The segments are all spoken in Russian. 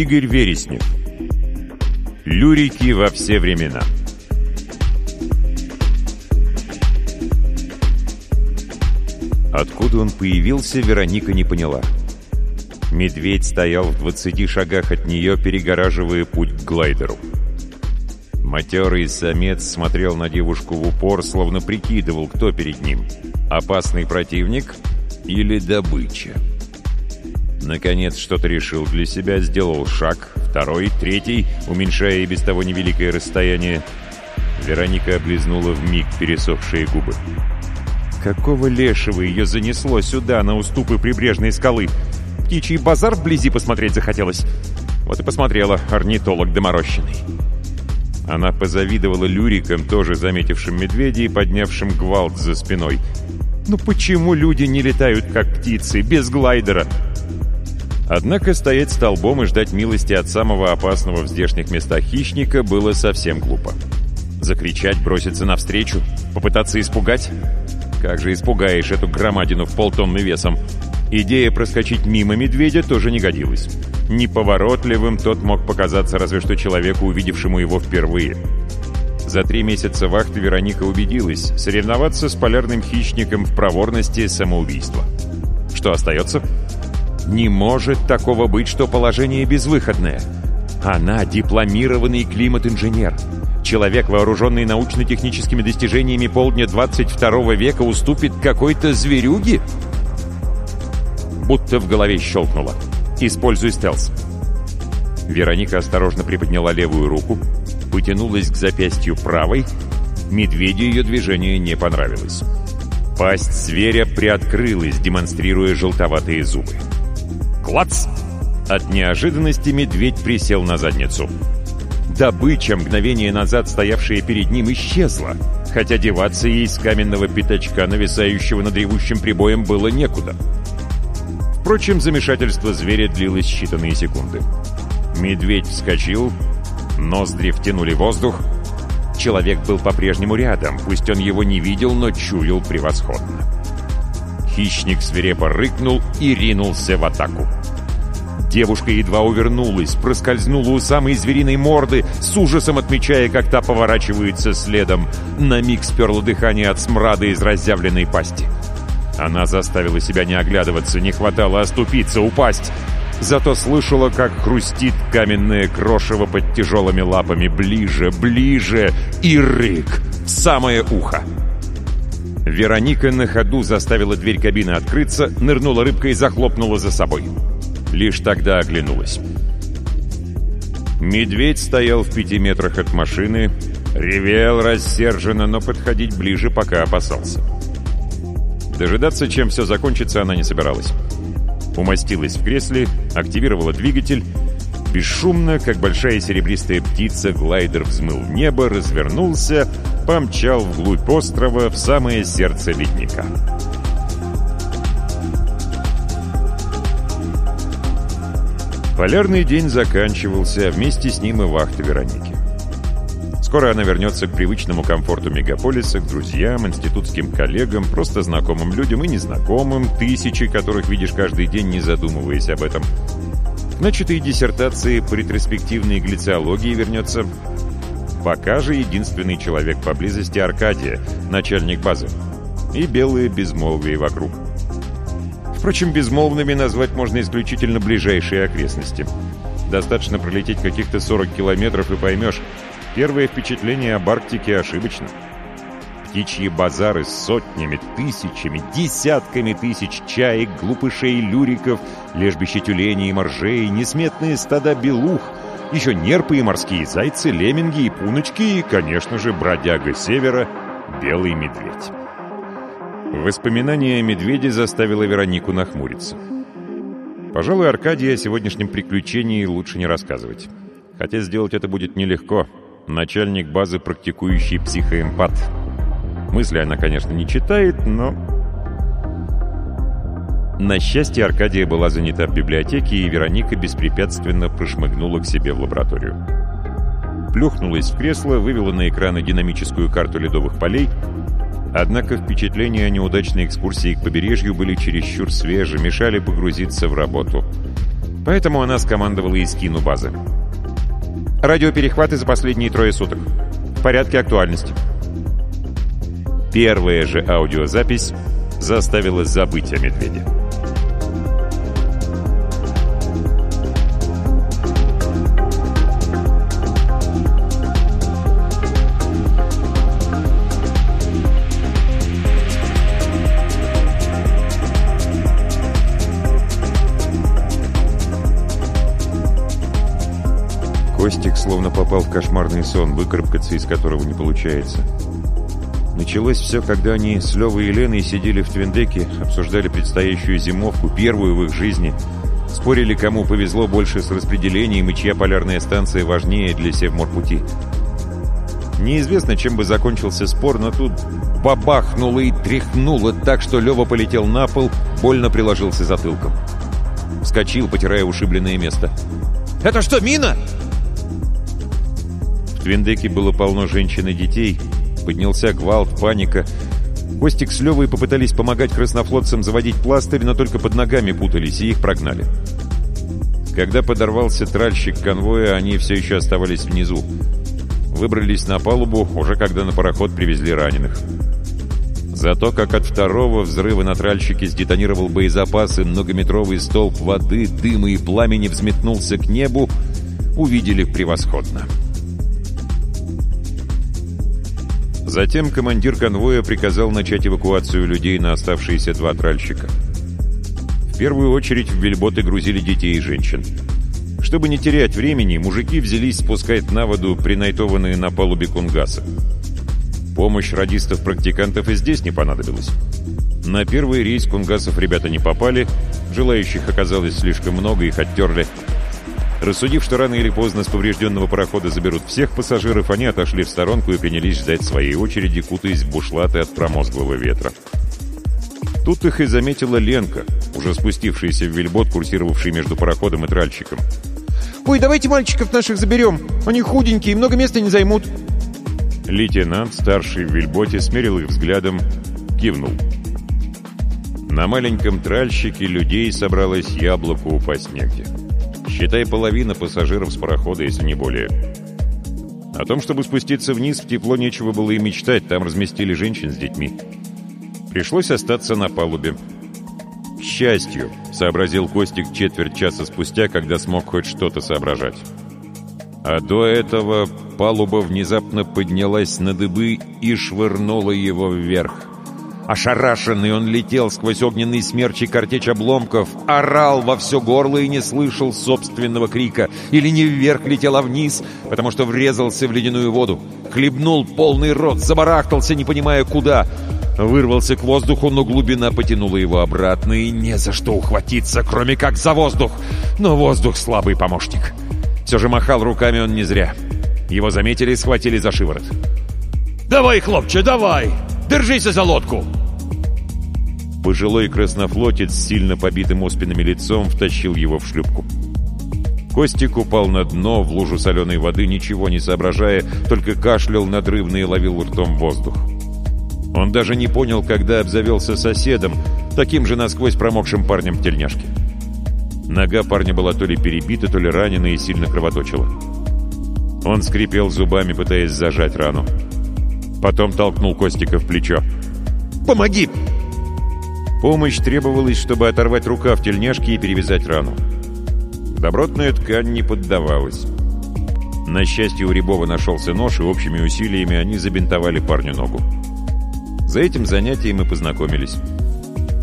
Игорь Вереснев. Люрики во все времена. Откуда он появился, Вероника не поняла. Медведь стоял в 20 шагах от нее, перегораживая путь к глайдеру. Матерый самец смотрел на девушку в упор, словно прикидывал, кто перед ним. Опасный противник или добыча. Наконец что-то решил для себя, сделал шаг, второй, третий, уменьшая и без того невеликое расстояние. Вероника облизнула в миг пересохшие губы. Какого лешего ее занесло сюда, на уступы прибрежной скалы? Птичий базар вблизи посмотреть захотелось. Вот и посмотрела орнитолог доморощенный. Она позавидовала люрикам, тоже заметившим медведя и поднявшим гвалт за спиной. «Ну почему люди не летают, как птицы, без глайдера?» Однако стоять столбом и ждать милости от самого опасного в здешних местах хищника было совсем глупо. Закричать, броситься навстречу, попытаться испугать? Как же испугаешь эту громадину в полтонны весом? Идея проскочить мимо медведя тоже не годилась. Неповоротливым тот мог показаться разве что человеку, увидевшему его впервые. За три месяца вахты Вероника убедилась, соревноваться с полярным хищником в проворности – самоубийство. Что остается? Не может такого быть, что положение безвыходное. Она дипломированный климат-инженер. Человек, вооруженный научно-техническими достижениями полдня 22 века, уступит какой-то зверюге? Будто в голове щелкнуло. «Используй стелс». Вероника осторожно приподняла левую руку, потянулась к запястью правой. Медведю ее движение не понравилось. Пасть зверя приоткрылась, демонстрируя желтоватые зубы. Клац! От неожиданности медведь присел на задницу. Добыча, мгновение назад стоявшая перед ним, исчезла, хотя деваться ей с каменного пятачка, нависающего над ревущим прибоем, было некуда. Впрочем, замешательство зверя длилось считанные секунды. Медведь вскочил, ноздри втянули воздух. Человек был по-прежнему рядом, пусть он его не видел, но чуял превосходно. Хищник свирепо рыкнул и ринулся в атаку. Девушка едва увернулась, проскользнула у самой звериной морды, с ужасом отмечая, как та поворачивается следом. На миг сперла дыхание от смрада из разъявленной пасти. Она заставила себя не оглядываться, не хватало оступиться, упасть. Зато слышала, как хрустит каменное крошево под тяжелыми лапами ближе, ближе и рык в самое ухо. Вероника на ходу заставила дверь кабины открыться, нырнула рыбкой и захлопнула за собой. Лишь тогда оглянулась. Медведь стоял в пяти метрах от машины, ревел рассерженно, но подходить ближе пока опасался. Дожидаться, чем все закончится, она не собиралась. Умостилась в кресле, активировала двигатель. Бесшумно, как большая серебристая птица, глайдер взмыл в небо, развернулся, помчал вглубь острова, в самое сердце ледника. Полярный день заканчивался, а вместе с ним и вахта Вероники. Скоро она вернется к привычному комфорту мегаполиса, к друзьям, институтским коллегам, просто знакомым людям и незнакомым, тысячи которых видишь каждый день, не задумываясь об этом. К начатой диссертации по ретроспективной глициологии вернется пока же единственный человек поблизости Аркадия, начальник базы, и белые безмолвие вокруг. Впрочем, безмолвными назвать можно исключительно ближайшие окрестности. Достаточно пролететь каких-то 40 километров и поймешь, первое впечатление об Арктике ошибочно. Птичьи базары с сотнями, тысячами, десятками тысяч чаек, глупышей, люриков, лежбище тюленей и моржей, несметные стада белух, еще нерпы и морские зайцы, лемминги и пуночки и, конечно же, бродяга севера, белый медведь. Воспоминание о медведе заставило Веронику нахмуриться. Пожалуй, Аркадий о сегодняшнем приключении лучше не рассказывать. Хотя сделать это будет нелегко. Начальник базы практикующий психоэмпат. Мысли она, конечно, не читает, но... На счастье, Аркадия была занята в библиотеке, и Вероника беспрепятственно прошмыгнула к себе в лабораторию. Плюхнулась в кресло, вывела на экраны динамическую карту ледовых полей Однако впечатления о неудачной экскурсии к побережью были чересчур свежи, мешали погрузиться в работу. Поэтому она скомандовала и скину базы. Радиоперехваты за последние трое суток. В порядке актуальности. Первая же аудиозапись заставила забыть о медведе. Словно попал в кошмарный сон, выкарабкаться из которого не получается. Началось все, когда они с Левой и Леной сидели в Твиндеке, обсуждали предстоящую зимовку, первую в их жизни, спорили, кому повезло больше с распределением и чья полярная станция важнее для Севморпути. Неизвестно, чем бы закончился спор, но тут бабахнуло и тряхнуло так, что Лева полетел на пол, больно приложился затылком. Вскочил, потирая ушибленное место. «Это что, мина?» В Твиндеке было полно женщин и детей. Поднялся гвалт, паника. Костик с Левой попытались помогать краснофлотцам заводить пластырь, но только под ногами путались, и их прогнали. Когда подорвался тральщик конвоя, они все еще оставались внизу. Выбрались на палубу, уже когда на пароход привезли раненых. Зато как от второго взрыва на тральщике сдетонировал боезапас и многометровый столб воды, дыма и пламени взметнулся к небу, увидели превосходно. Затем командир конвоя приказал начать эвакуацию людей на оставшиеся два тральщика. В первую очередь в вельботы грузили детей и женщин. Чтобы не терять времени, мужики взялись спускать на воду принайтованные на палубе кунгасы. Помощь радистов-практикантов и здесь не понадобилась. На первый рейс кунгасов ребята не попали, желающих оказалось слишком много, их оттерли. Рассудив, что рано или поздно с поврежденного парохода заберут всех пассажиров, они отошли в сторонку и принялись ждать своей очереди, кутаясь в бушлаты от промозглого ветра. Тут их и заметила Ленка, уже спустившаяся в вельбот, курсировавший между пароходом и тральщиком. «Ой, давайте мальчиков наших заберем. Они худенькие, много места не займут». Лейтенант, старший в вельботе, смерил их взглядом, кивнул. На маленьком тральщике людей собралось яблоко упасть негде. Считай, половина пассажиров с парохода, если не более. О том, чтобы спуститься вниз, в тепло нечего было и мечтать, там разместили женщин с детьми. Пришлось остаться на палубе. К счастью, сообразил Костик четверть часа спустя, когда смог хоть что-то соображать. А до этого палуба внезапно поднялась на дыбы и швырнула его вверх. Ошарашенный он летел сквозь огненный смерч и картечь обломков, орал во все горло и не слышал собственного крика. Или не вверх летел, а вниз, потому что врезался в ледяную воду. Хлебнул полный рот, забарахтался, не понимая куда. Вырвался к воздуху, но глубина потянула его обратно, и не за что ухватиться, кроме как за воздух. Но воздух слабый помощник. Все же махал руками он не зря. Его заметили и схватили за шиворот. «Давай, хлопче, давай! Держися за лодку!» Пожилой краснофлотец с сильно побитым оспинами лицом втащил его в шлюпку. Костик упал на дно в лужу соленой воды, ничего не соображая, только кашлял надрывно и ловил ртом воздух. Он даже не понял, когда обзавелся соседом, таким же насквозь промокшим парнем в тельняшке. Нога парня была то ли перебита, то ли ранена и сильно кровоточила. Он скрипел зубами, пытаясь зажать рану. Потом толкнул Костика в плечо. «Помоги!» Помощь требовалась, чтобы оторвать рукав тельняшки и перевязать рану. Добротная ткань не поддавалась. На счастье, у Рябова нашелся нож, и общими усилиями они забинтовали парню ногу. За этим занятием мы познакомились.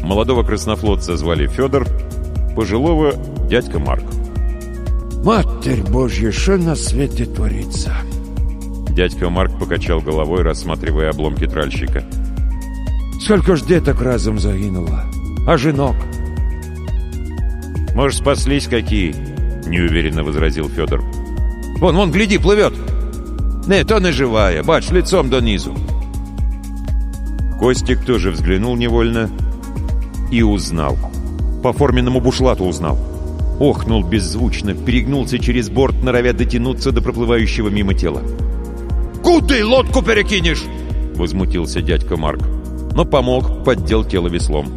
Молодого краснофлотца звали Федор, пожилого — дядька Марк. «Матерь Божья, что на свете творится?» Дядька Марк покачал головой, рассматривая обломки тральщика. «Сколько ж деток разом загинуло? А женок?» «Может, спаслись какие?» — неуверенно возразил Федор. «Вон, вон, гляди, плывет!» «Не, то не живая, бач, лицом донизу!» Костик тоже взглянул невольно и узнал. По форменному бушлату узнал. Охнул беззвучно, перегнулся через борт, норовя дотянуться до проплывающего мимо тела. «Куды лодку перекинешь?» — возмутился дядька Марк. Но помог, поддел тело веслом.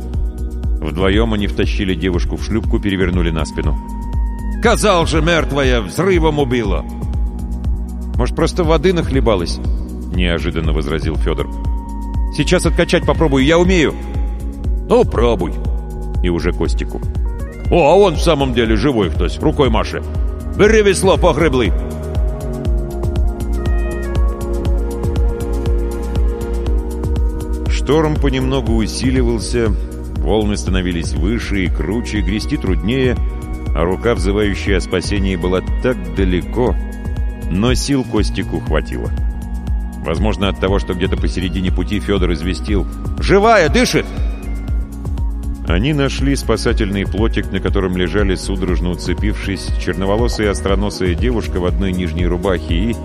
Вдвоем они втащили девушку в шлюпку, перевернули на спину. Казал же, мертвая, взрывом убила. Может, просто воды нахлебалась? Неожиданно возразил Федор. Сейчас откачать попробую, я умею. Ну, пробуй. И уже Костику. О, а он в самом деле живой кто-то, рукой Маши. Бери весло, погребли. Шторм понемногу усиливался, волны становились выше и круче, грести труднее, а рука, взывающая о спасении, была так далеко, но сил Костику хватило. Возможно, от того, что где-то посередине пути Федор известил «Живая, дышит!» Они нашли спасательный плотик, на котором лежали, судорожно уцепившись, черноволосая остроносая девушка в одной нижней рубахе и...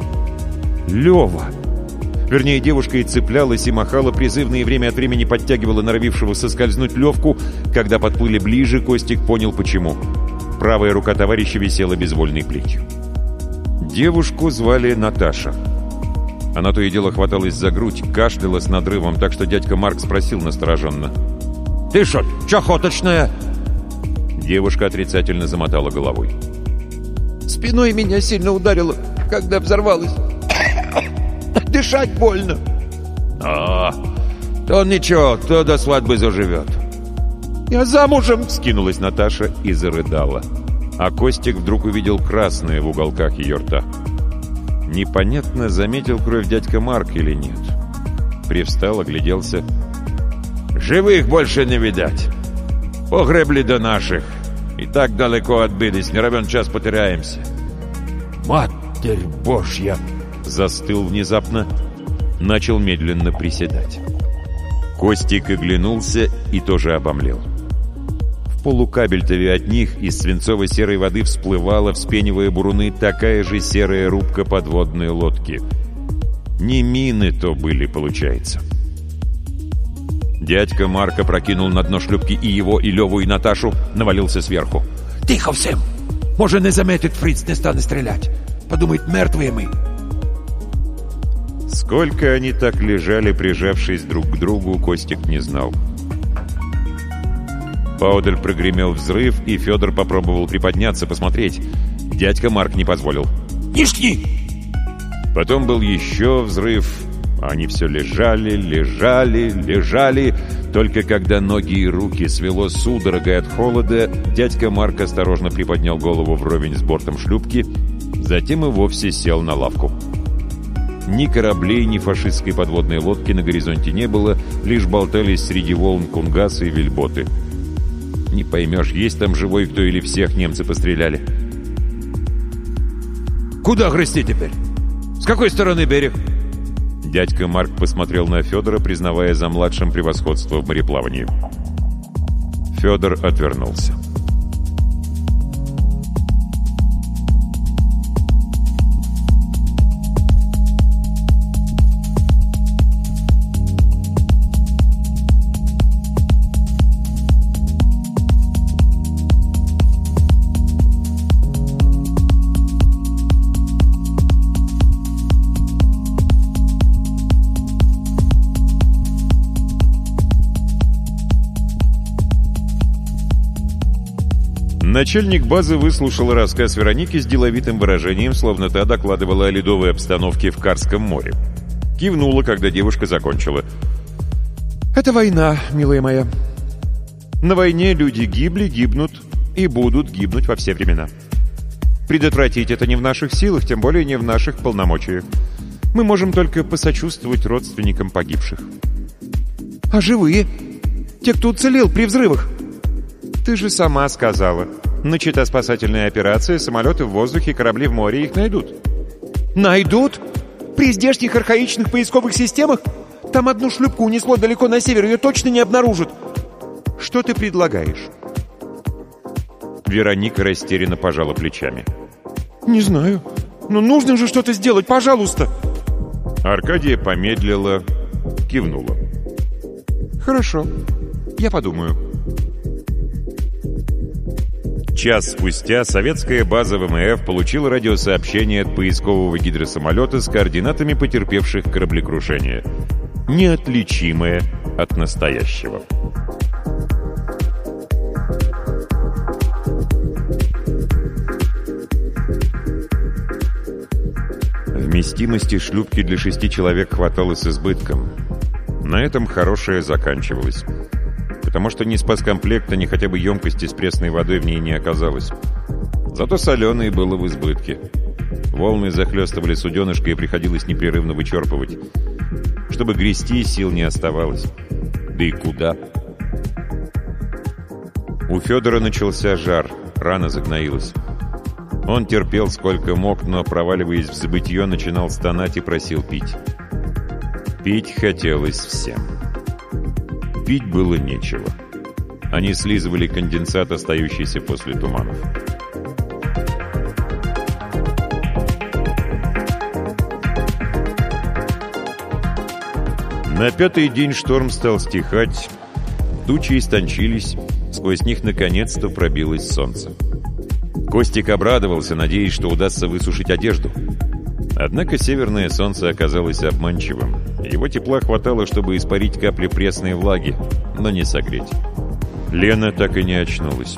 Лева! Вернее, девушка и цеплялась, и махала призывно, и время от времени подтягивала норовившего соскользнуть Левку. Когда подплыли ближе, Костик понял, почему. Правая рука товарища висела безвольной плетью. Девушку звали Наташа. Она то и дело хваталась за грудь, кашляла с надрывом, так что дядька Марк спросил настороженно. «Ты что, чахоточная?» Девушка отрицательно замотала головой. «Спиной меня сильно ударило, когда взорвалась. Дышать больно». «А, то ничего, то до свадьбы заживет». «Я замужем!» — скинулась Наташа и зарыдала. А Костик вдруг увидел красное в уголках ее рта. Непонятно, заметил кровь дядька Марк или нет. Привстал, огляделся. Живых больше не видать. Погребли до наших. И так далеко отбились, не равен час потеряемся. Матерь Божья! Застыл внезапно, начал медленно приседать. Костик оглянулся и тоже обомлел. В полукабельтове от них из свинцово-серой воды всплывала, вспенивая буруны, такая же серая рубка подводной лодки. Не мины то были, получается. — Дядька Марка прокинул на дно шлюпки и его, и Леву, и Наташу, навалился сверху. «Тихо всем! Може не заметит фриц, не стане стрелять. Подумает, мертвые мы». Сколько они так лежали, прижавшись друг к другу, Костик не знал. Паудаль прогремел взрыв, и Федор попробовал приподняться, посмотреть. Дядька Марк не позволил. «Ништни!» Потом был еще взрыв, они все лежали, лежали, лежали. Только когда ноги и руки свело судорогой от холода, дядька Марк осторожно приподнял голову вровень с бортом шлюпки, затем и вовсе сел на лавку. Ни кораблей, ни фашистской подводной лодки на горизонте не было, лишь болтались среди волн кунгасы и вельботы. Не поймешь, есть там живой кто или всех немцы постреляли. «Куда грести теперь? С какой стороны берег?» Дядька Марк посмотрел на Федора, признавая за младшим превосходство в мореплавании. Федор отвернулся. Начальник базы выслушал рассказ Вероники с деловитым выражением, словно та докладывала о ледовой обстановке в Карском море. Кивнула, когда девушка закончила. «Это война, милая моя. На войне люди гибли, гибнут и будут гибнуть во все времена. Предотвратить это не в наших силах, тем более не в наших полномочиях. Мы можем только посочувствовать родственникам погибших». «А живые? Те, кто уцелел при взрывах?» «Ты же сама сказала. Начата спасательная операция, самолеты в воздухе, корабли в море, их найдут». «Найдут? При здешних архаичных поисковых системах? Там одну шлюпку унесло далеко на север, ее точно не обнаружат». «Что ты предлагаешь?» Вероника растерянно пожала плечами. «Не знаю. Но нужно же что-то сделать, пожалуйста!» Аркадия помедлила, кивнула. «Хорошо, я подумаю». Час спустя советская база ВМФ получила радиосообщение от поискового гидросамолета с координатами потерпевших кораблекрушение, неотличимое от настоящего. Вместимости шлюпки для шести человек хватало с избытком. На этом хорошее заканчивалось. Потому что ни спаскомплекта, ни хотя бы емкости с пресной водой в ней не оказалось. Зато соленое было в избытке. Волны захлестывали суденышко и приходилось непрерывно вычерпывать. Чтобы грести, сил не оставалось. Да и куда? У Федора начался жар, рана загноилась. Он терпел сколько мог, но, проваливаясь в забытье, начинал стонать и просил пить. Пить хотелось всем. Пить было нечего. Они слизывали конденсат, остающийся после туманов. На пятый день шторм стал стихать, тучи истончились, сквозь них наконец-то пробилось солнце. Костик обрадовался, надеясь, что удастся высушить одежду. Однако северное солнце оказалось обманчивым. Его тепла хватало, чтобы испарить капли пресной влаги, но не согреть. Лена так и не очнулась.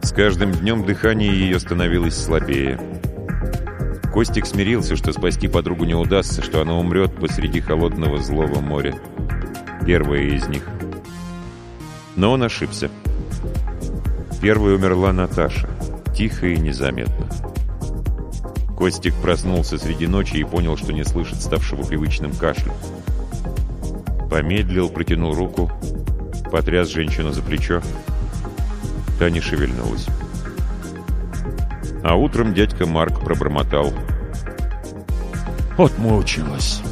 С каждым днем дыхание ее становилось слабее. Костик смирился, что спасти подругу не удастся, что она умрет посреди холодного злого моря. Первая из них. Но он ошибся. Первой умерла Наташа. Тихо и незаметно. Костик проснулся среди ночи и понял, что не слышит ставшего привычным кашля. Помедлил, протянул руку, потряс женщину за плечо. Та не шевельнулась. А утром дядька Марк пробормотал. Отмучилась.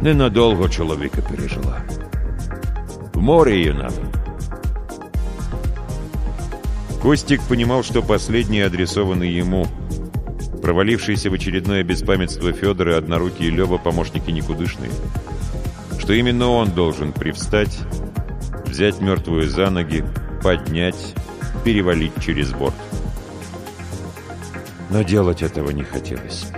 Ненадолго чоловіка пережила. В море ее надо. Костик понимал, что последний адресованы ему. Провалившийся в очередное беспамятство Федора и однорукий Лева помощники никудышные. Что именно он должен привстать, взять мертвую за ноги, поднять, перевалить через борт. Но делать этого не хотелось.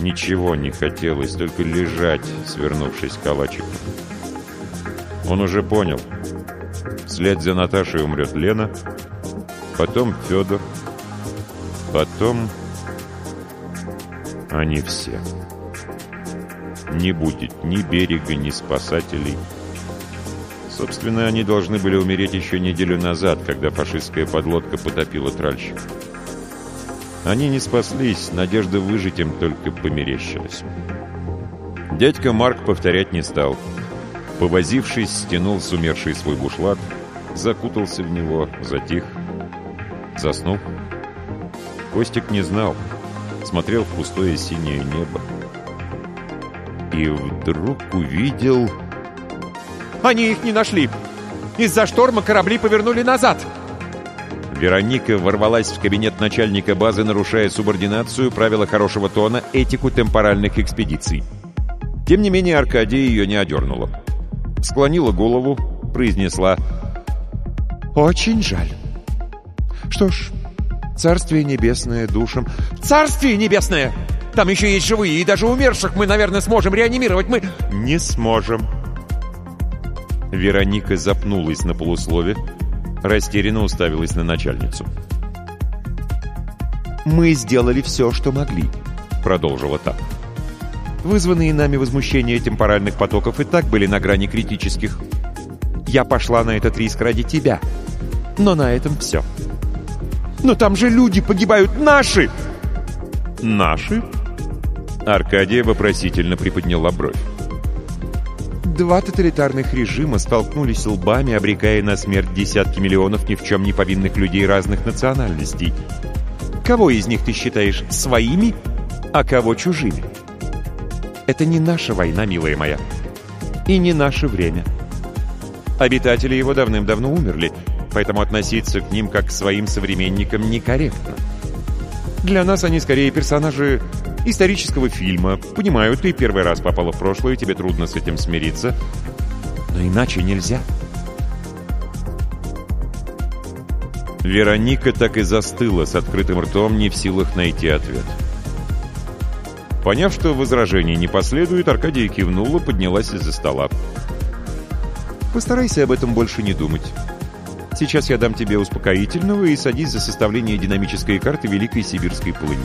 Ничего не хотелось, только лежать, свернувшись калачиком. Он уже понял. Вслед за Наташей умрет Лена, потом Федор, потом... Они все. Не будет ни берега, ни спасателей. Собственно, они должны были умереть еще неделю назад, когда фашистская подлодка потопила тральщик. Они не спаслись, надежда выжить им только померещилась. Дядька Марк повторять не стал. Повозившись, стянул с умершей свой бушлат, закутался в него, затих, заснул. Костик не знал, смотрел в пустое синее небо. И вдруг увидел... Они их не нашли. Из-за шторма корабли повернули назад. Вероника ворвалась в кабинет начальника базы, нарушая субординацию, правила хорошего тона, этику темпоральных экспедиций. Тем не менее, Аркадия ее не одернула. Склонила голову, произнесла «Очень жаль. Что ж, царствие небесное душам...» «Царствие небесное! Там еще есть живые, и даже умерших мы, наверное, сможем реанимировать. Мы...» «Не сможем». Вероника запнулась на полуслове, растерянно уставилась на начальницу. «Мы сделали все, что могли», — продолжила та. «Вызванные нами возмущения темпоральных потоков и так были на грани критических. Я пошла на этот риск ради тебя. Но на этом все». «Но там же люди погибают наши!» «Наши?» Аркадия вопросительно приподняла бровь. Два тоталитарных режима столкнулись лбами, обрекая на смерть десятки миллионов ни в чем не повинных людей разных национальностей. Кого из них ты считаешь своими, а кого чужими? Это не наша война, милая моя. И не наше время. Обитатели его давным-давно умерли, поэтому относиться к ним как к своим современникам некорректно. Для нас они скорее персонажи исторического фильма. Понимаю, ты первый раз попала в прошлое, тебе трудно с этим смириться. Но иначе нельзя. Вероника так и застыла с открытым ртом, не в силах найти ответ. Поняв, что возражений не последует, Аркадия кивнула, поднялась из-за стола. «Постарайся об этом больше не думать. Сейчас я дам тебе успокоительного и садись за составление динамической карты Великой Сибирской полыньи.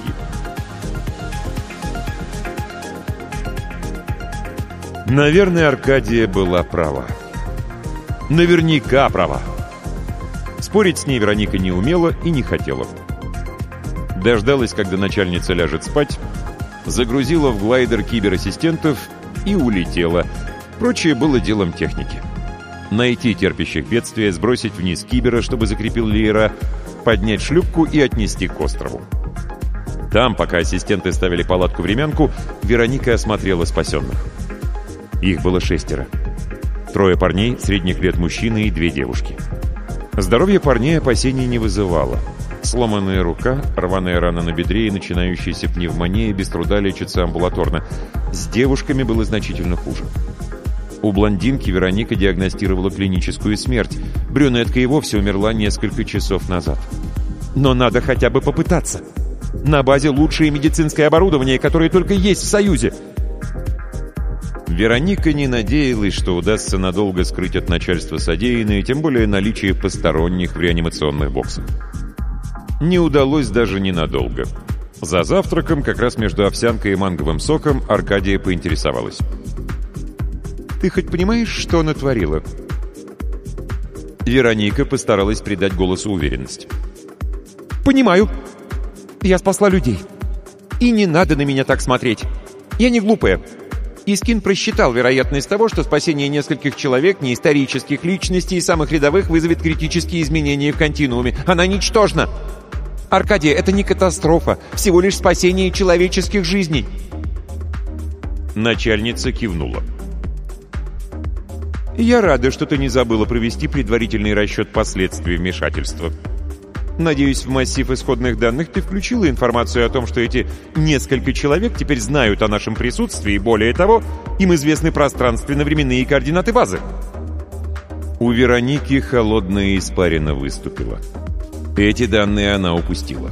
Наверное, Аркадия была права. Наверняка права. Спорить с ней Вероника не умела и не хотела. Дождалась, когда начальница ляжет спать, загрузила в глайдер киберассистентов и улетела. Прочее было делом техники. Найти терпящих бедствия, сбросить вниз кибера, чтобы закрепил леера, поднять шлюпку и отнести к острову. Там, пока ассистенты ставили палатку-времянку, Вероника осмотрела спасенных. Их было шестеро. Трое парней, средних лет мужчины и две девушки. Здоровье парней опасений не вызывало. Сломанная рука, рваная рана на бедре и начинающаяся пневмония без труда лечится амбулаторно. С девушками было значительно хуже. У блондинки Вероника диагностировала клиническую смерть. Брюнетка и вовсе умерла несколько часов назад. Но надо хотя бы попытаться. На базе лучшее медицинское оборудование, которое только есть в Союзе. Вероника не надеялась, что удастся надолго скрыть от начальства содеянное, тем более наличие посторонних в реанимационных боксах. Не удалось даже ненадолго. За завтраком, как раз между овсянкой и манговым соком, Аркадия поинтересовалась. «Ты хоть понимаешь, что натворила?» Вероника постаралась придать голосу уверенность. «Понимаю. Я спасла людей. И не надо на меня так смотреть. Я не глупая. Искин просчитал вероятность того, что спасение нескольких человек, неисторических личностей и самых рядовых вызовет критические изменения в континууме. Она ничтожна. Аркадия, это не катастрофа, всего лишь спасение человеческих жизней. Начальница кивнула. «Я рада, что ты не забыла провести предварительный расчет последствий вмешательства», Надеюсь, в массив исходных данных ты включила информацию о том, что эти несколько человек теперь знают о нашем присутствии, и более того, им известны пространственно-временные координаты базы. У Вероники холодная испарина выступила. Эти данные она упустила.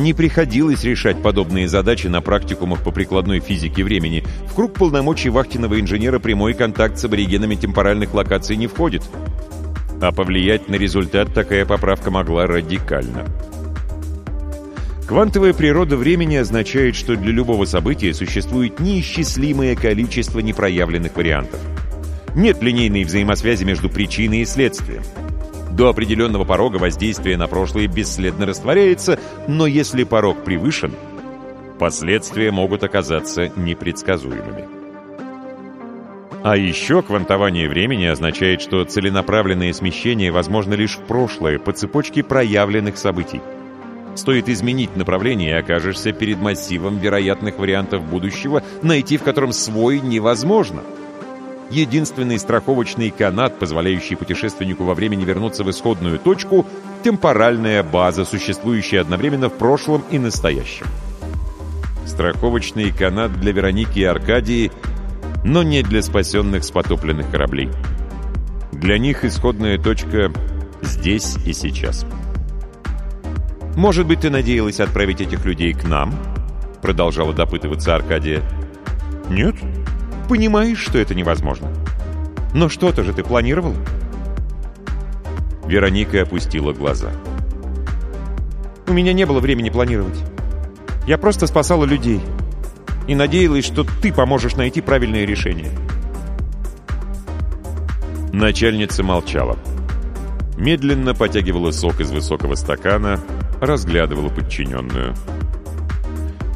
Не приходилось решать подобные задачи на практикумах по прикладной физике времени. В круг полномочий вахтенного инженера прямой контакт с аборигенами темпоральных локаций не входит а повлиять на результат такая поправка могла радикально. Квантовая природа времени означает, что для любого события существует неисчислимое количество непроявленных вариантов. Нет линейной взаимосвязи между причиной и следствием. До определенного порога воздействие на прошлое бесследно растворяется, но если порог превышен, последствия могут оказаться непредсказуемыми. А еще квантование времени означает, что целенаправленное смещение возможно лишь в прошлое по цепочке проявленных событий. Стоит изменить направление, и окажешься перед массивом вероятных вариантов будущего, найти в котором свой невозможно. Единственный страховочный канат, позволяющий путешественнику во времени вернуться в исходную точку — темпоральная база, существующая одновременно в прошлом и настоящем. Страховочный канат для Вероники и Аркадии — но не для спасенных с потопленных кораблей. Для них исходная точка здесь и сейчас. «Может быть, ты надеялась отправить этих людей к нам?» Продолжала допытываться Аркадия. «Нет? Понимаешь, что это невозможно. Но что-то же ты планировал?» Вероника опустила глаза. «У меня не было времени планировать. Я просто спасала людей и надеялась, что ты поможешь найти правильное решение. Начальница молчала. Медленно потягивала сок из высокого стакана, разглядывала подчиненную.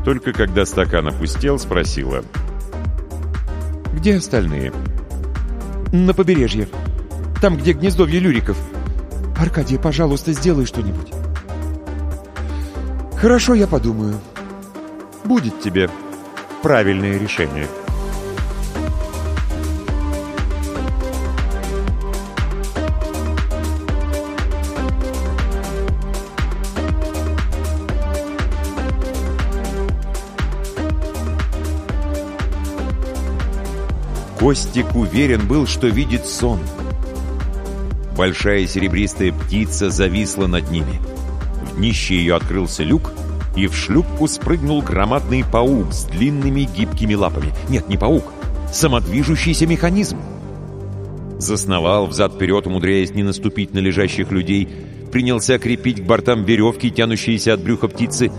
Только когда стакан опустел, спросила. «Где остальные?» «На побережье. Там, где гнездовье люриков. Аркадий, пожалуйста, сделай что-нибудь». «Хорошо, я подумаю. Будет тебе» правильное решение. Костик уверен был, что видит сон. Большая серебристая птица зависла над ними. В днище ее открылся люк, и в шлюпку спрыгнул громадный паук с длинными гибкими лапами. Нет, не паук, самодвижущийся механизм. Засновал взад-вперед, умудряясь не наступить на лежащих людей, принялся крепить к бортам веревки, тянущиеся от брюха птицы.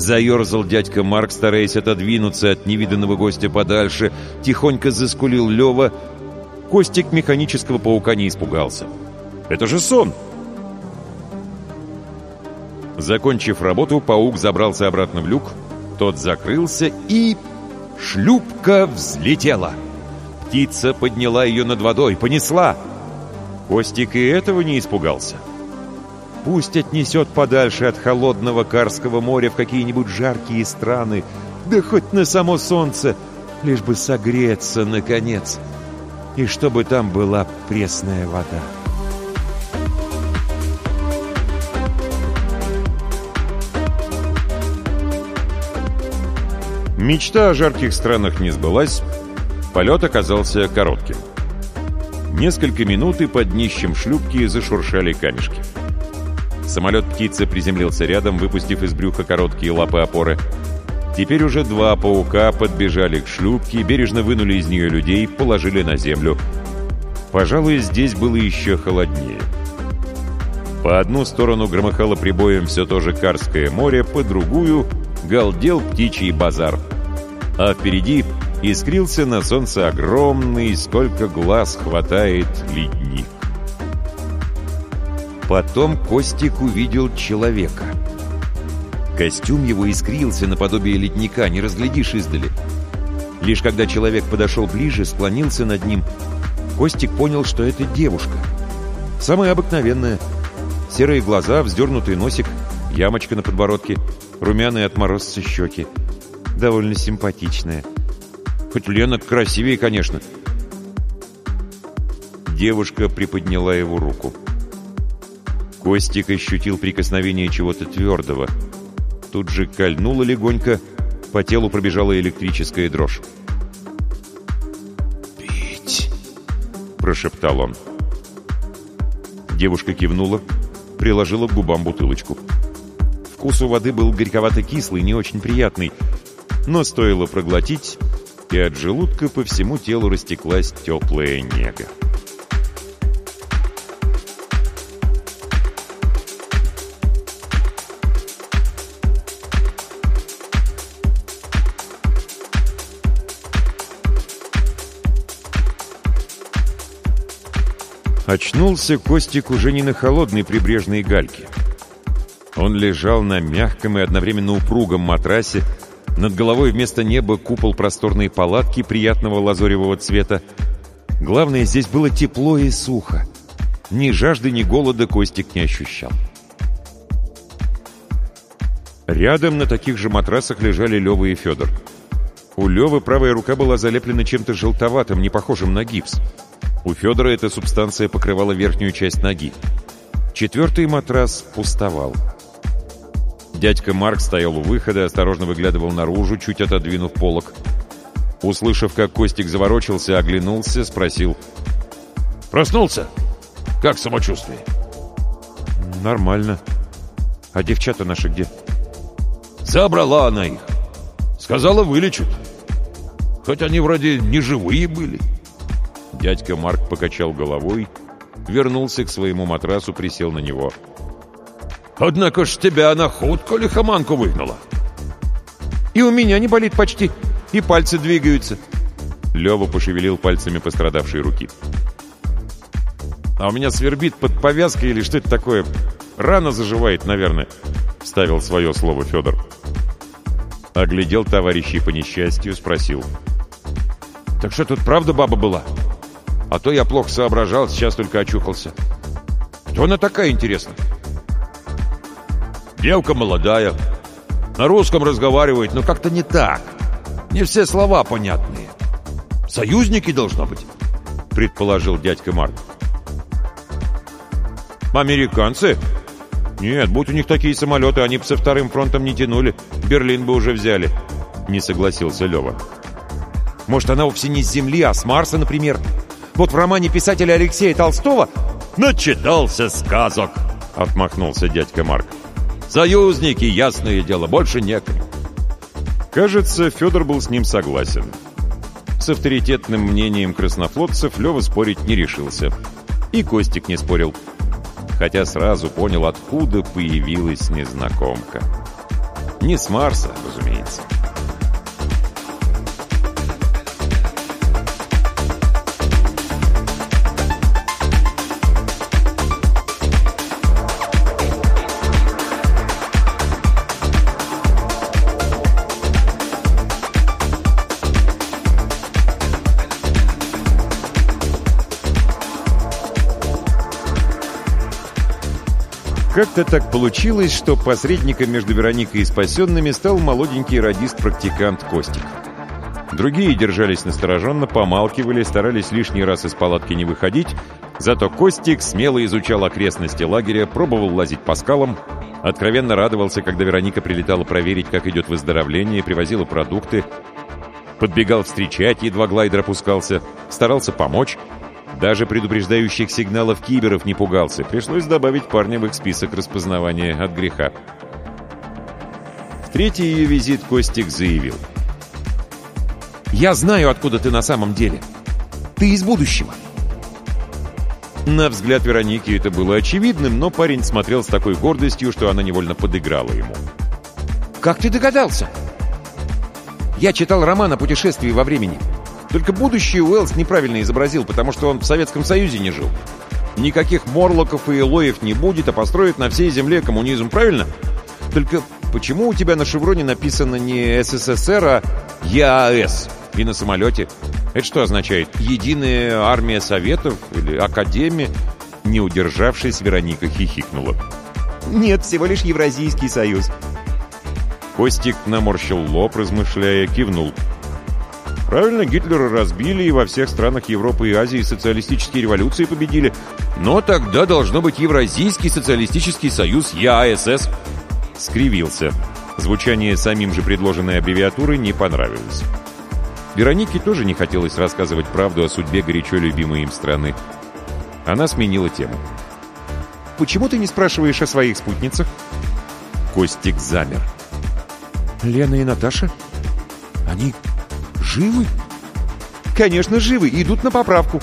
Заерзал дядька Марк, стараясь отодвинуться от невиданного гостя подальше. Тихонько заскулил Лева. Костик механического паука не испугался. «Это же сон!» Закончив работу, паук забрался обратно в люк, тот закрылся и... Шлюпка взлетела. Птица подняла ее над водой, понесла. Костик и этого не испугался. Пусть отнесет подальше от холодного Карского моря в какие-нибудь жаркие страны, да хоть на само солнце, лишь бы согреться, наконец, и чтобы там была пресная вода. Мечта о жарких странах не сбылась, полет оказался коротким. Несколько минут и под днищем шлюпки зашуршали камешки. Самолет птицы приземлился рядом, выпустив из брюха короткие лапы опоры. Теперь уже два паука подбежали к шлюпке, бережно вынули из нее людей, положили на землю. Пожалуй, здесь было еще холоднее. По одну сторону громыхало прибоем все то же Карское море, по другую галдел птичий базар. А впереди искрился на солнце огромный, сколько глаз хватает ледник. Потом Костик увидел человека. Костюм его искрился наподобие ледника, не разглядишь издали. Лишь когда человек подошел ближе, склонился над ним, Костик понял, что это девушка. Самая обыкновенная. Серые глаза, вздернутый носик, ямочка на подбородке — румяные от морозца щеки. Довольно симпатичная. Хоть Лена красивее, конечно. Девушка приподняла его руку. Костик ощутил прикосновение чего-то твердого. Тут же кольнуло легонько, по телу пробежала электрическая дрожь. «Пить!» — прошептал он. Девушка кивнула, приложила к губам бутылочку. Вкус у воды был горьковато-кислый, не очень приятный. Но стоило проглотить, и от желудка по всему телу растеклась теплая нега. Очнулся Костик уже не на холодной прибрежной гальке. Он лежал на мягком и одновременно упругом матрасе, над головой вместо неба купол просторной палатки приятного лазоревого цвета. Главное, здесь было тепло и сухо. Ни жажды, ни голода Костик не ощущал. Рядом на таких же матрасах лежали Лева и Федор. У Левы правая рука была залеплена чем-то желтоватым, не похожим на гипс. У Федора эта субстанция покрывала верхнюю часть ноги. Четвертый матрас пустовал. Дядька Марк стоял у выхода, осторожно выглядывал наружу, чуть отодвинув полок. Услышав, как Костик заворочился, оглянулся, спросил. «Проснулся? Как самочувствие?» «Нормально. А девчата наши где?» «Забрала она их. Сказала, вылечат. Хоть они вроде не живые были». Дядька Марк покачал головой, вернулся к своему матрасу, присел на него. Однако ж тебя на худку лихоманку выгнала. И у меня не болит почти, и пальцы двигаются. Лева пошевелил пальцами пострадавшей руки. А у меня свербит под повязкой или что это такое? Рана заживает, наверное. Ставил свое слово Федор. Оглядел товарищей по несчастью, спросил. Так что тут правда баба была? А то я плохо соображал, сейчас только очухался. Кто она такая, интересно? — Девка молодая. На русском разговаривает, но как-то не так. Не все слова понятные. Союзники должно быть, предположил дядька Марк. Американцы? Нет, будь у них такие самолеты, они бы со вторым фронтом не тянули. Берлин бы уже взяли. Не согласился Лева. Может, она вовсе не с Земли, а с Марса, например? Вот в романе писателя Алексея Толстого... «Начитался сказок!» — отмахнулся дядька Марк. Союзники, ясное дело, больше некому. Кажется, Федор был с ним согласен. С авторитетным мнением краснофлотцев Лева спорить не решился. И Костик не спорил. Хотя сразу понял, откуда появилась незнакомка. Не с Марса, разумеется. Как-то так получилось, что посредником между Вероникой и спасенными стал молоденький радист-практикант Костик. Другие держались настороженно, помалкивали, старались лишний раз из палатки не выходить, зато Костик смело изучал окрестности лагеря, пробовал лазить по скалам, откровенно радовался, когда Вероника прилетала проверить, как идет выздоровление, привозила продукты, подбегал встречать, едва глайдер опускался, старался помочь, даже предупреждающих сигналов киберов не пугался. Пришлось добавить парня в их список распознавания от греха. В третий ее визит Костик заявил. «Я знаю, откуда ты на самом деле. Ты из будущего». На взгляд Вероники это было очевидным, но парень смотрел с такой гордостью, что она невольно подыграла ему. «Как ты догадался?» «Я читал роман о путешествии во времени. Только будущее Уэллс неправильно изобразил, потому что он в Советском Союзе не жил. Никаких Морлоков и Элоев не будет, а построят на всей земле коммунизм, правильно? Только почему у тебя на шевроне написано не СССР, а ЯАС? И на самолете? Это что означает? Единая армия Советов или Академия? Не удержавшись, Вероника хихикнула. Нет, всего лишь Евразийский союз. Костик наморщил лоб, размышляя, кивнул. Правильно, Гитлера разбили, и во всех странах Европы и Азии социалистические революции победили. Но тогда должно быть Евразийский социалистический союз ЯАСС. Скривился. Звучание самим же предложенной аббревиатуры не понравилось. Веронике тоже не хотелось рассказывать правду о судьбе горячо любимой им страны. Она сменила тему. «Почему ты не спрашиваешь о своих спутницах?» Костик замер. «Лена и Наташа? Они живы?» «Конечно, живы, идут на поправку».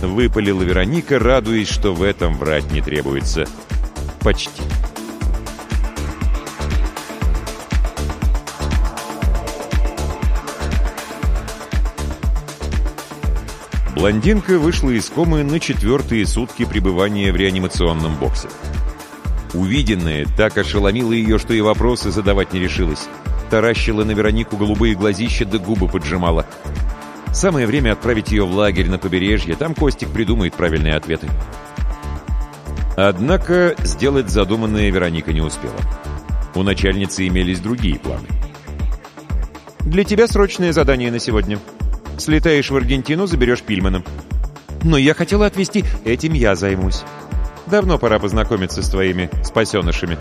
Выпалила Вероника, радуясь, что в этом врать не требуется. Почти. Блондинка вышла из комы на четвертые сутки пребывания в реанимационном боксе. Увиденное так ошеломило ее, что и вопросы задавать не решилась. Таращила на Веронику голубые глазища, да губы поджимала. Самое время отправить ее в лагерь на побережье, там Костик придумает правильные ответы. Однако сделать задуманное Вероника не успела. У начальницы имелись другие планы. «Для тебя срочное задание на сегодня. Слетаешь в Аргентину, заберешь Пильмана. Но я хотела отвезти, этим я займусь. Давно пора познакомиться с твоими спасенышами».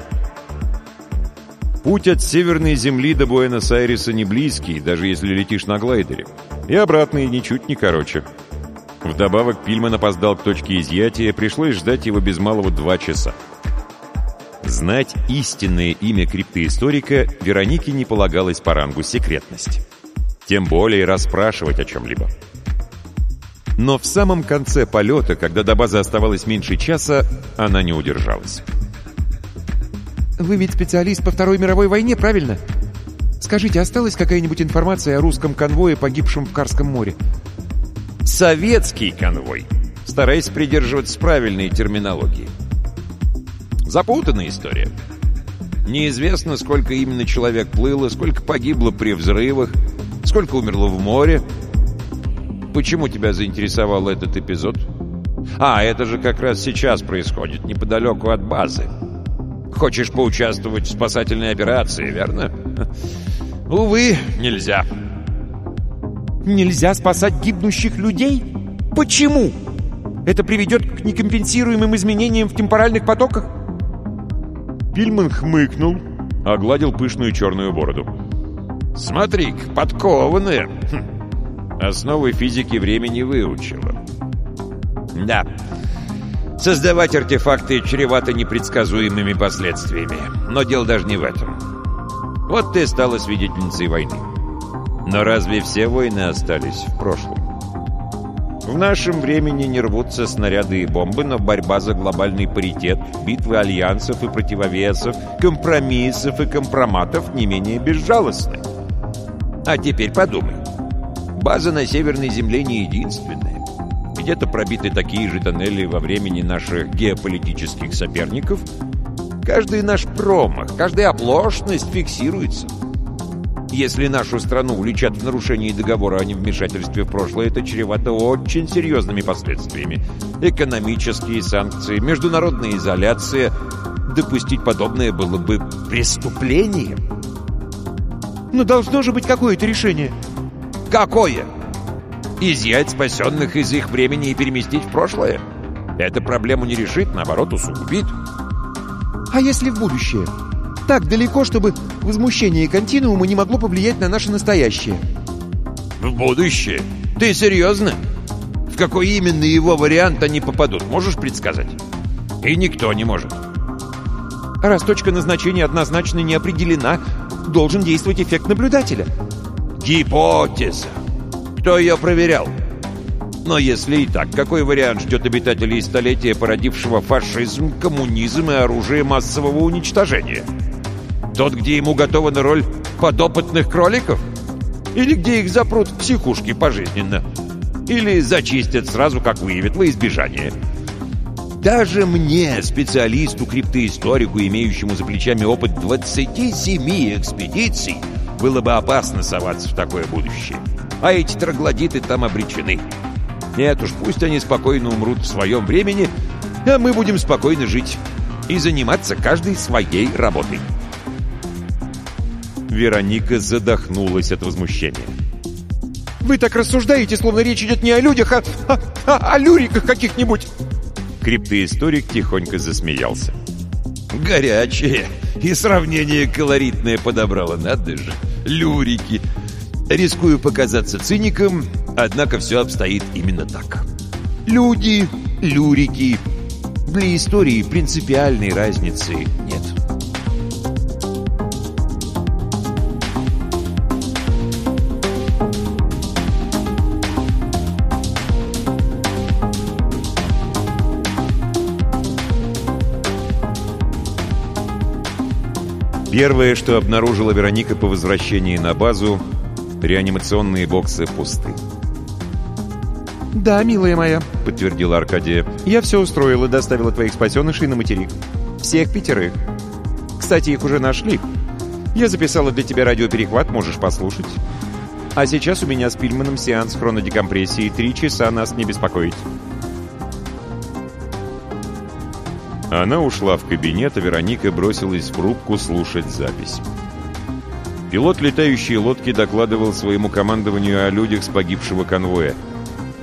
Путь от Северной Земли до Буэнос-Айреса не близкий, даже если летишь на глайдере. И обратно и ничуть не короче. Вдобавок Пильман опоздал к точке изъятия, пришлось ждать его без малого два часа. Знать истинное имя криптоисторика Веронике не полагалось по рангу секретность. Тем более расспрашивать о чем-либо. Но в самом конце полета, когда до базы оставалось меньше часа, она не удержалась. «Вы ведь специалист по Второй мировой войне, правильно? Скажите, осталась какая-нибудь информация о русском конвое, погибшем в Карском море?» «Советский конвой», стараясь придерживаться правильной терминологии. Запутанная история. Неизвестно, сколько именно человек плыло, сколько погибло при взрывах, сколько умерло в море. Почему тебя заинтересовал этот эпизод? А, это же как раз сейчас происходит, неподалеку от базы. Хочешь поучаствовать в спасательной операции, верно? Увы, нельзя. Нельзя спасать гибнущих людей? Почему? Это приведет к некомпенсируемым изменениям в темпоральных потоках? Пильман хмыкнул, огладил пышную черную бороду. смотри подкованная. Хм. Основы физики времени выучила. Да, Создавать артефакты чревато непредсказуемыми последствиями. Но дело даже не в этом. Вот ты стала свидетельницей войны. Но разве все войны остались в прошлом? В нашем времени не рвутся снаряды и бомбы, но борьба за глобальный паритет, битвы альянсов и противовесов, компромиссов и компроматов не менее безжалостны. А теперь подумай. База на Северной Земле не единственная. Где-то пробиты такие же тоннели во времени наших геополитических соперников. Каждый наш промах, каждая оплошность фиксируется. Если нашу страну уличат в нарушении договора о невмешательстве в прошлое, это чревато очень серьезными последствиями. Экономические санкции, международная изоляция. Допустить подобное было бы преступлением. Но должно же быть какое-то решение. Какое? Изъять спасенных из их времени и переместить в прошлое? Эта проблему не решит, наоборот, усугубит. А если в будущее? Так далеко, чтобы возмущение континуума не могло повлиять на наше настоящее. В будущее? Ты серьезно? В какой именно его вариант они попадут, можешь предсказать? И никто не может. Раз точка назначения однозначно не определена, должен действовать эффект наблюдателя. Гипотеза. Кто ее проверял? Но если и так, какой вариант ждет обитателей столетия, породившего фашизм, коммунизм и оружие массового уничтожения? Тот, где ему готова на роль подопытных кроликов? Или где их запрут в психушке пожизненно? Или зачистят сразу, как выявят, во избежание? Даже мне, специалисту, криптоисторику, имеющему за плечами опыт 27 экспедиций, было бы опасно соваться в такое будущее. А эти троглодиты там обречены. Нет уж, пусть они спокойно умрут в своем времени, а мы будем спокойно жить и заниматься каждой своей работой. Вероника задохнулась от возмущения. Вы так рассуждаете, словно речь идет не о людях, а, а, а о люриках каких-нибудь. Криптоисторик тихонько засмеялся. Горячее и сравнение колоритное подобрало, надо же. Люрики. Рискую показаться циником, однако все обстоит именно так. Люди, люрики. Для истории принципиальной разницы нет. Первое, что обнаружила Вероника по возвращении на базу, реанимационные боксы пусты. «Да, милая моя», — подтвердила Аркадия. «Я все устроила, доставила твоих спасенышей на материк. Всех пятерых. Кстати, их уже нашли. Я записала для тебя радиоперехват, можешь послушать. А сейчас у меня с Пильманом сеанс хронодекомпрессии. Три часа нас не беспокоить». Она ушла в кабинет, а Вероника бросилась в рубку слушать запись. Пилот летающей лодки докладывал своему командованию о людях с погибшего конвоя.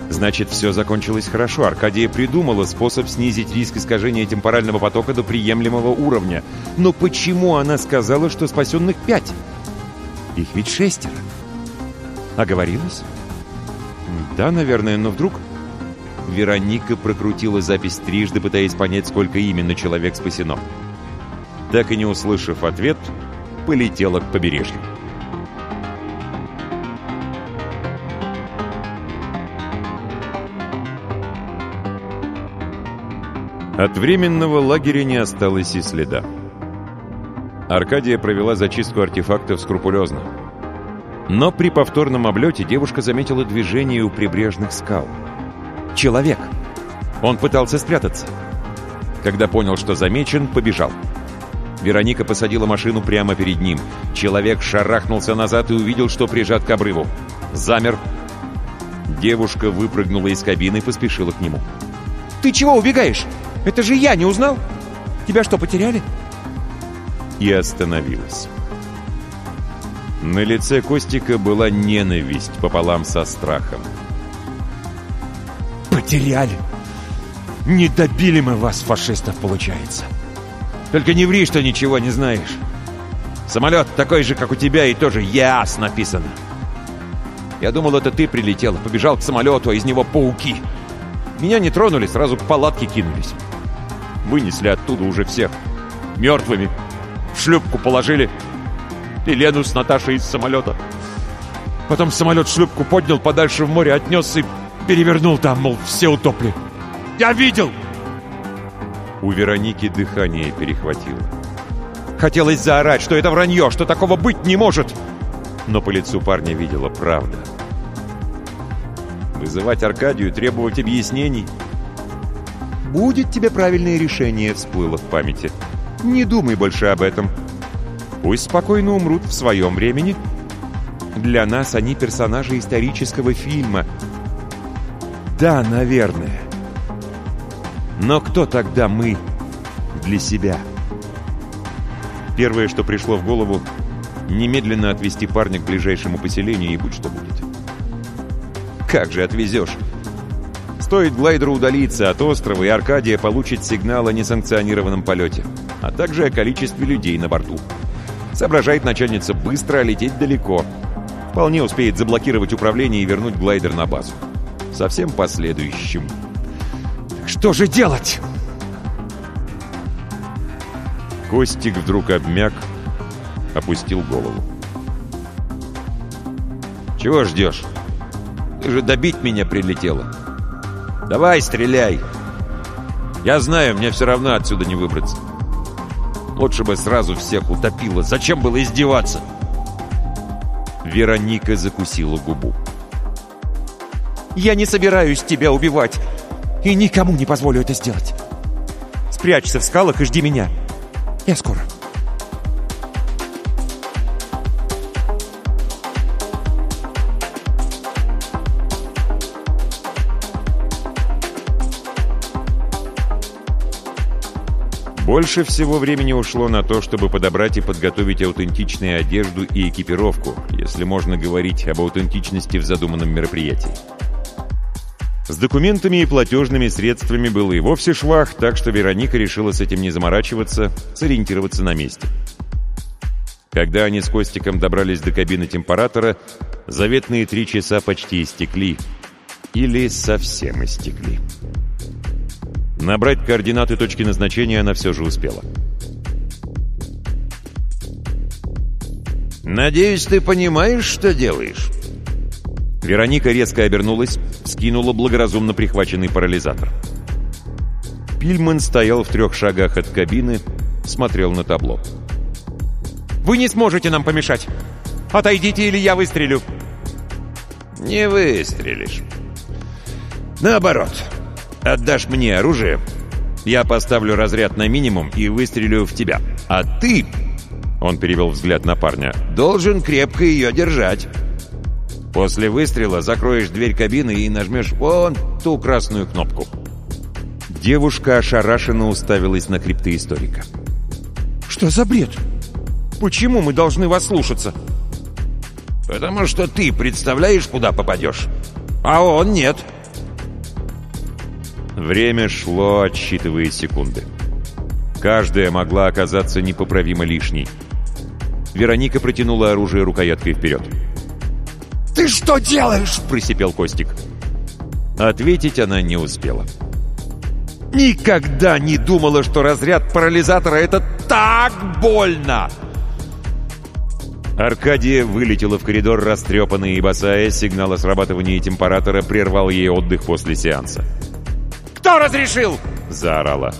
Значит, все закончилось хорошо. Аркадия придумала способ снизить риск искажения темпорального потока до приемлемого уровня. Но почему она сказала, что спасенных пять? Их ведь шестеро. Оговорилась? Да, наверное, но вдруг... Вероника прокрутила запись трижды, пытаясь понять, сколько именно человек спасено. Так и не услышав ответ, полетела к побережью. От временного лагеря не осталось и следа. Аркадия провела зачистку артефактов скрупулезно. Но при повторном облете девушка заметила движение у прибрежных скал. Человек! Он пытался спрятаться. Когда понял, что замечен, побежал. Вероника посадила машину прямо перед ним. Человек шарахнулся назад и увидел, что прижат к обрыву. Замер. Девушка выпрыгнула из кабины и поспешила к нему. «Ты чего убегаешь? Это же я, не узнал? Тебя что, потеряли?» И остановилась. На лице Костика была ненависть пополам со страхом. «Потеряли! Не добили мы вас, фашистов, получается!» Только не ври, что ничего не знаешь. Самолет такой же, как у тебя, и тоже «ЯС» написано. Я думал, это ты прилетел, побежал к самолету, а из него пауки. Меня не тронули, сразу к палатке кинулись. Вынесли оттуда уже всех. Мертвыми. В шлюпку положили. И Лену с Наташей из самолета. Потом самолет шлюпку поднял подальше в море, отнес и Перевернул там, мол, все утопли. Я видел! У Вероники дыхание перехватило. Хотелось заорать, что это вранье, что такого быть не может. Но по лицу парня видела правда. Вызывать Аркадию, требовать объяснений. «Будет тебе правильное решение», — всплыло в памяти. «Не думай больше об этом. Пусть спокойно умрут в своем времени. Для нас они персонажи исторического фильма. Да, наверное. Но кто тогда мы для себя?» Первое, что пришло в голову, немедленно отвезти парня к ближайшему поселению и будь что будет. Как же отвезешь? Стоит глайдеру удалиться от острова, и Аркадия получит сигнал о несанкционированном полете, а также о количестве людей на борту. Соображает начальница быстро, а лететь далеко. Вполне успеет заблокировать управление и вернуть глайдер на базу. Со всем последующим. Что же делать? Костик вдруг обмяк, опустил голову. «Чего ждешь? Ты же добить меня прилетела. Давай, стреляй. Я знаю, мне все равно отсюда не выбраться. Лучше бы сразу всех утопило. Зачем было издеваться?» Вероника закусила губу. «Я не собираюсь тебя убивать, и никому не позволю это сделать. Спрячься в скалах и жди меня. Я скоро». Больше всего времени ушло на то, чтобы подобрать и подготовить аутентичную одежду и экипировку, если можно говорить об аутентичности в задуманном мероприятии. С документами и платежными средствами было и вовсе швах, так что Вероника решила с этим не заморачиваться, сориентироваться на месте. Когда они с Костиком добрались до кабины температора, заветные три часа почти истекли. Или совсем истекли. Набрать координаты точки назначения она все же успела. «Надеюсь, ты понимаешь, что делаешь?» Вероника резко обернулась, скинула благоразумно прихваченный парализатор. Пильман стоял в трех шагах от кабины, смотрел на табло. «Вы не сможете нам помешать! Отойдите, или я выстрелю!» «Не выстрелишь. Наоборот, Отдашь мне оружие, я поставлю разряд на минимум и выстрелю в тебя. А ты, он перевел взгляд на парня, должен крепко ее держать. После выстрела закроешь дверь кабины и нажмешь вон ту красную кнопку. Девушка ошарашенно уставилась на криптоисторика. «Что за бред? Почему мы должны вас слушаться?» «Потому что ты представляешь, куда попадешь, а он нет». Время шло, отсчитывая секунды. Каждая могла оказаться непоправимо лишней. Вероника протянула оружие рукояткой вперед. «Ты что делаешь?» — просипел Костик. Ответить она не успела. Никогда не думала, что разряд парализатора — это так больно! Аркадия вылетела в коридор растрепанная и босая. Сигнал о срабатывании температора прервал ей отдых после сеанса. Кто разрешил?» — заорала.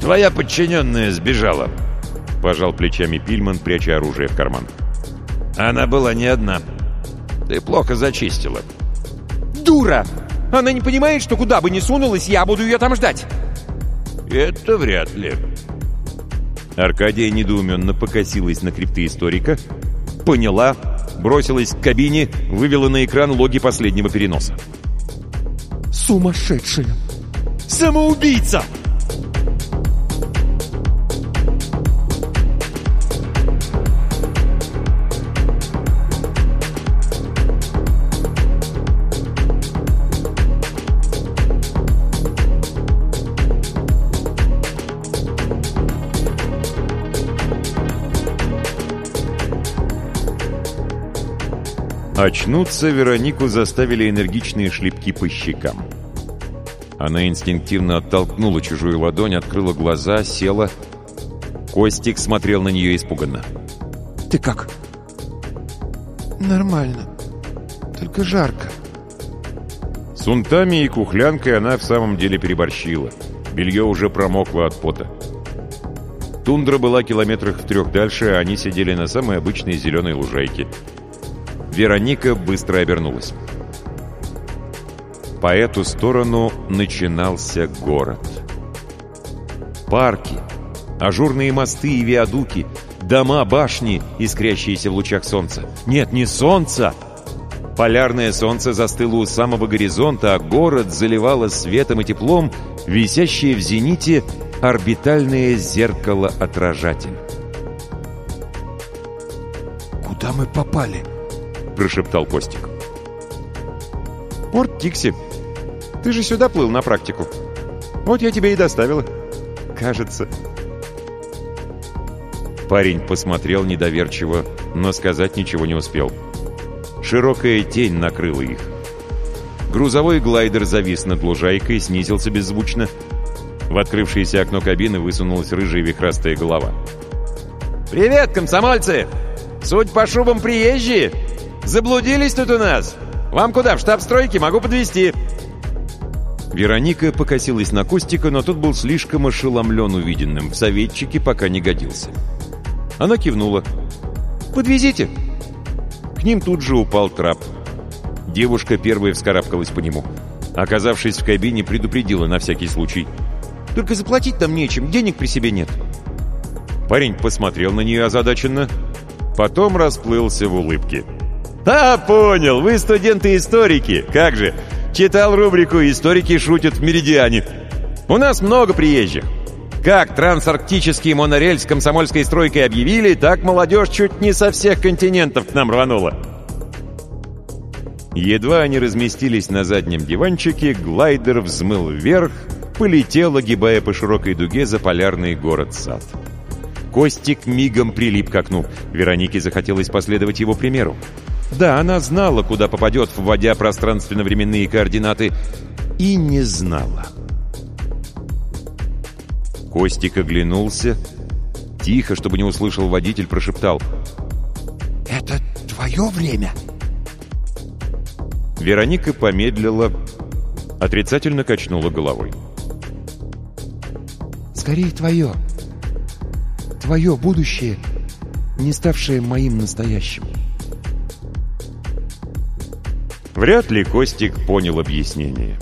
«Твоя подчиненная сбежала», — пожал плечами Пильман, пряча оружие в карман. «Она была не одна. Ты плохо зачистила». «Дура! Она не понимает, что куда бы ни сунулась, я буду ее там ждать!» «Это вряд ли». Аркадия недоуменно покосилась на криптоисторика, поняла, бросилась к кабине, вывела на экран логи последнего переноса. Сумасшедшая! Самоубийца! Очнуться Веронику заставили энергичные шлепки по щекам. Она инстинктивно оттолкнула чужую ладонь, открыла глаза, села. Костик смотрел на нее испуганно. «Ты как?» «Нормально. Только жарко». С унтами и кухлянкой она в самом деле переборщила. Белье уже промокло от пота. Тундра была километрах в трех дальше, а они сидели на самой обычной зеленой лужайке. Вероника быстро обернулась. По эту сторону начинался город. Парки, ажурные мосты и виадуки, дома, башни, искрящиеся в лучах солнца. Нет, не солнца! Полярное солнце застыло у самого горизонта, а город заливало светом и теплом висящее в зените орбитальное зеркало-отражатель. «Куда мы попали?» — прошептал Костик. «Порт Тикси. Ты же сюда плыл на практику. Вот я тебя и доставила. Кажется». Парень посмотрел недоверчиво, но сказать ничего не успел. Широкая тень накрыла их. Грузовой глайдер завис над лужайкой, снизился беззвучно. В открывшееся окно кабины высунулась рыжая вихрастая голова. «Привет, комсомольцы! Суть по шубам приезжие! Заблудились тут у нас! Вам куда, в штаб стройки? Могу подвезти. Вероника покосилась на Костика, но тот был слишком ошеломлен увиденным. В советчике пока не годился. Она кивнула. «Подвезите!» К ним тут же упал трап. Девушка первой вскарабкалась по нему. Оказавшись в кабине, предупредила на всякий случай. «Только заплатить там нечем, денег при себе нет». Парень посмотрел на нее озадаченно, потом расплылся в улыбке. «А, понял, вы студенты-историки, как же! Читал рубрику «Историки шутят в Меридиане». У нас много приезжих. Как трансарктический монорель с комсомольской стройкой объявили, так молодежь чуть не со всех континентов к нам рванула. Едва они разместились на заднем диванчике, глайдер взмыл вверх, полетел, огибая по широкой дуге за полярный город-сад. Костик мигом прилип к окну. Веронике захотелось последовать его примеру. Да, она знала, куда попадет, вводя пространственно-временные координаты, и не знала. Костик оглянулся. Тихо, чтобы не услышал водитель, прошептал. «Это твое время?» Вероника помедлила, отрицательно качнула головой. «Скорее твое. Твое будущее, не ставшее моим настоящим». Вряд ли Костик понял объяснение.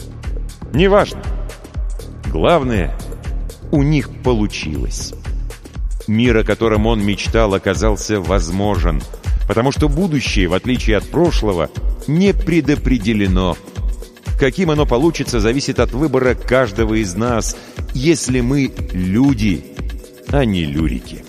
Неважно. Главное, у них получилось. Мир, о котором он мечтал, оказался возможен, потому что будущее, в отличие от прошлого, не предопределено. Каким оно получится, зависит от выбора каждого из нас, если мы люди, а не люрики.